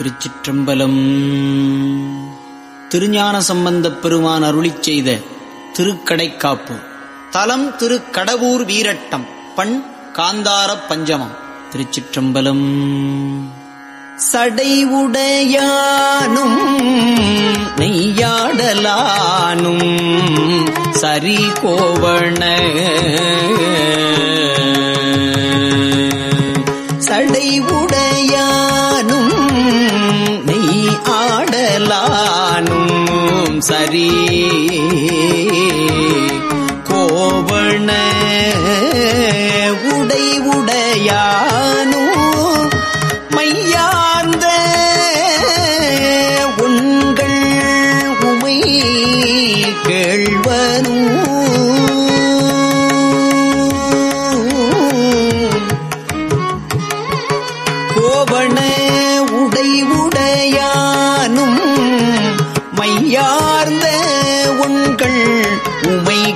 திருச்சிற்றம்பலம். திருஞான சம்பந்தப் பெருமான் அருளிச் செய்த திருக்கடைக்காப்பு. தலம் திருக்கடவூர் வீரட்டம் பண் காந்தாரப் பஞ்சமம் திருச்சிற்றம்பலம். சடைவுடையானும் நெய்யாடலானும் சரி கோவண சரி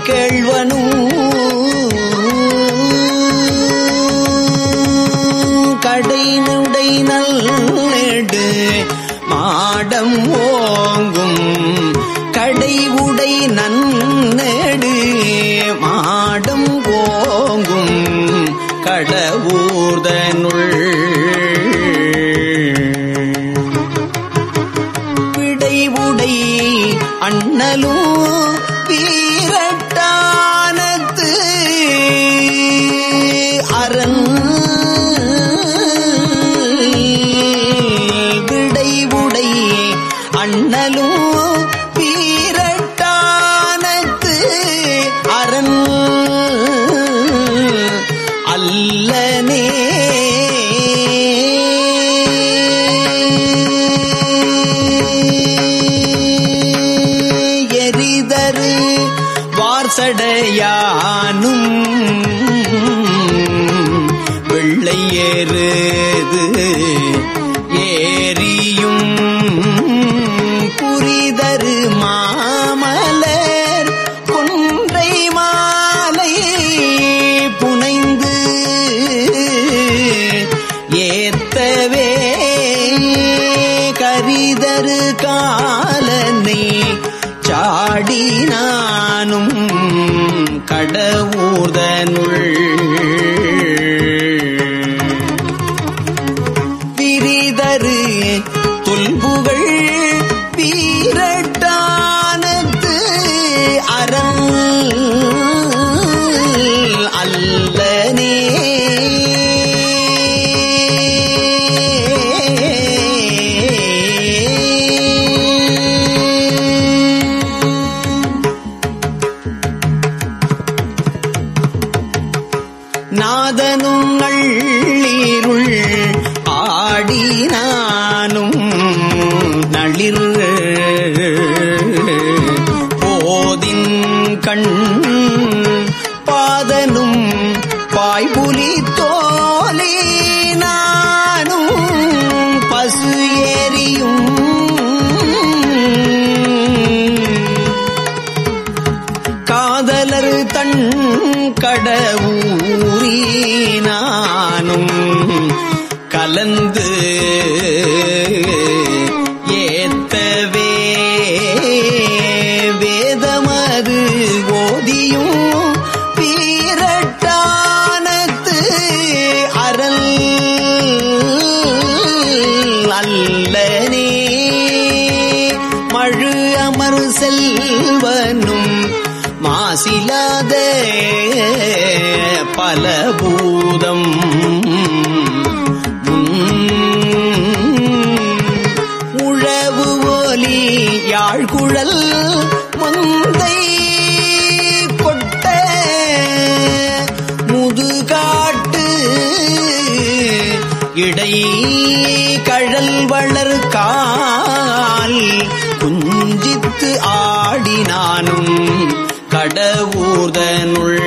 que ஏரியும் புரிதரு மாமலர் குன்றை மாலை புனைந்து ஏத்தவே கரிதரு காலனை சாடி நானும் கடவுதனுள் பாதனும் பாய்புலி தோ மாசிலாத பலபூதம் உழவு ஒலி யாழ்குழல் முந்தை கொட்ட முதுகாட்டு இடை கழல் வளர் கால் குஞ்சித்து ஆடினானும். கடவுதனுள்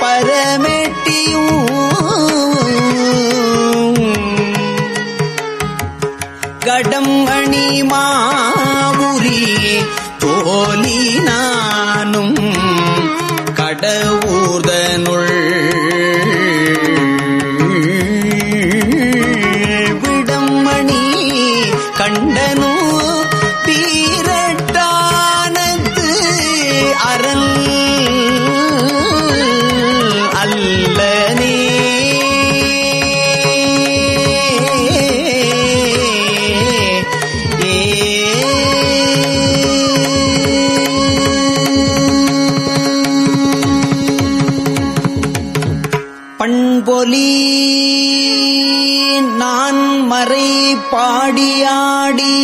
பரமெட்டியும் கடம் அணி மாவுரி தோலி நானும் கடவுதனுள் விடம்மணி கண்டனூர் பண்பொலி நான் மறை பாடியாடி.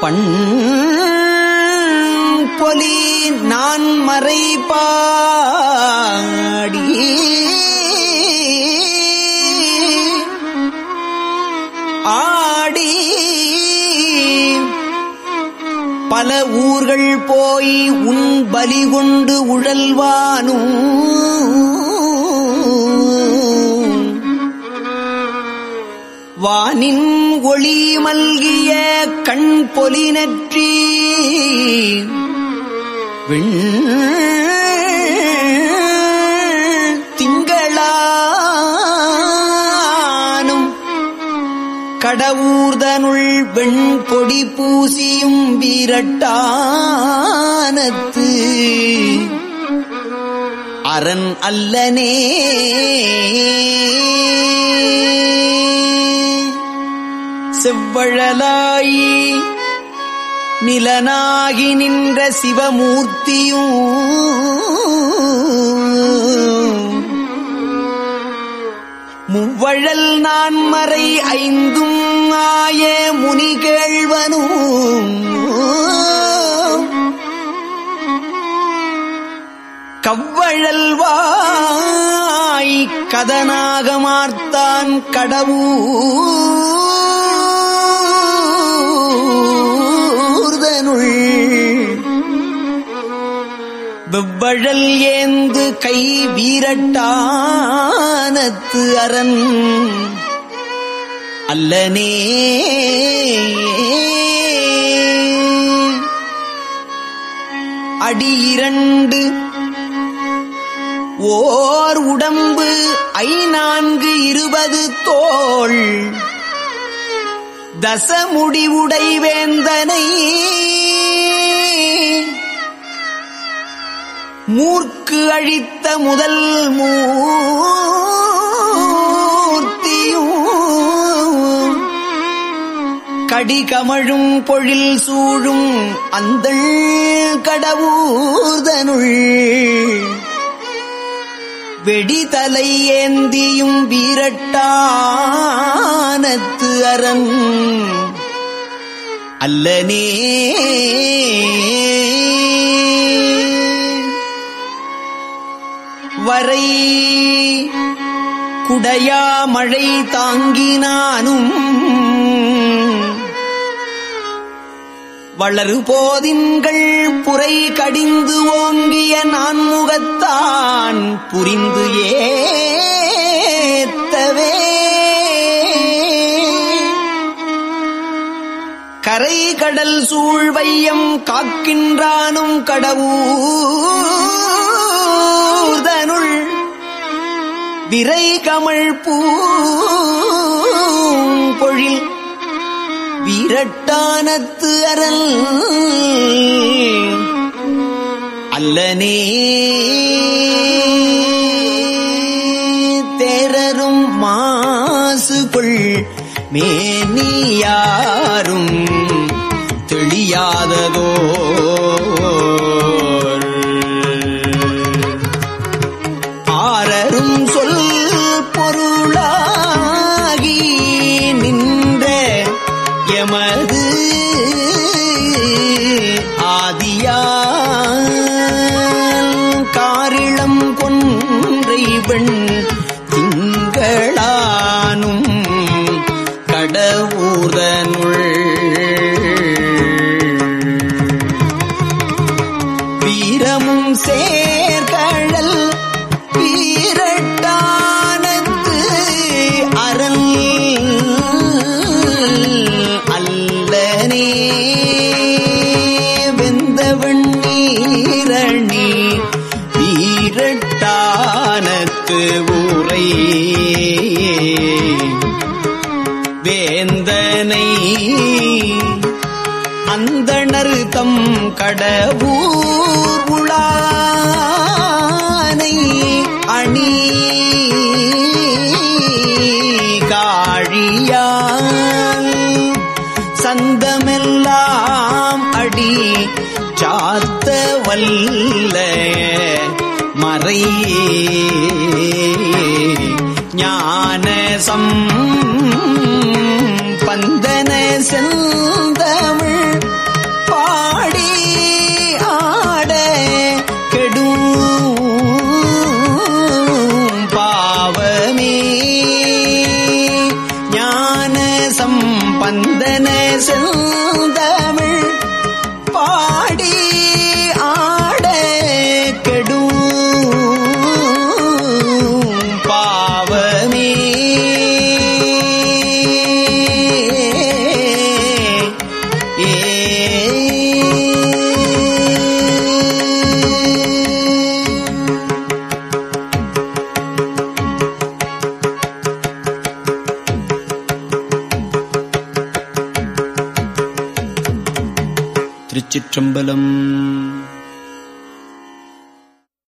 பண் பொலி நான் மறை பாடி. ஆ பல ஊர்கள் போய் உன் பலி கொண்டு உழல்வானும் வானின் ஒளி மல்கிய கண் பொலினற்றி விண் ஊர்தனுள் வெண் பொடி பூசியும் வீரட்டானத்து. அரண் அல்லனே. செவ்வழலாயி நிலனாகி நின்ற சிவமூர்த்தியும் முவ்வழல் நான் மறை ஐந்தும் ஆய முனி கேழ்வனும் கவ்வழல்வாய் கதனாக மார்த்தான் கடவுதனுள் வெவ்வழல் ஏந்து கை வீரட்டானத்து அரண். அல்லனே. அடி இரண்டு. ஓர் உடம்பு ஐநான்கு இருபது தோள் தசமுடிவுடை வேந்தனை. மூர்க்கு அழித்த முதல் மூ கடிகமழும் பொழில் சூழும் அந்த கடவுர்தனுள். வெடிதலை ஏந்தியும் வீரட்டானத்து அரண் அல்லனே. வரை குடையா மழை தாங்கினானும் வளரு போதின்கள் புரை கடிந்து ஓங்கிய நான்முகத்தான் புரிந்து ஏத்தவே. கரை கடல் சூழ்வையம் காக்கின்றானும் கடவுதனுள் விரை கமழ் பூ இரட்டானத்து அரண். அல்லனே. தேரரும் மாசுகொள். மேனியாரும் கடவுதனுள் வீரமும் சேர்கழல் வீரட்டானத்து அரண் அல்லனே. வெந்தவன் நீரணி வீரட்டானத்து ஊரை வேந்தனை அந்தணர் தம் கடவுர் உளானை அணி காழியான் சந்தமெல்லாம் அடி சாத்த வல்ல மறை ஞான ஞானசம் பந்தன செந்தமிழ் திருச்சிற்றம்பலம்.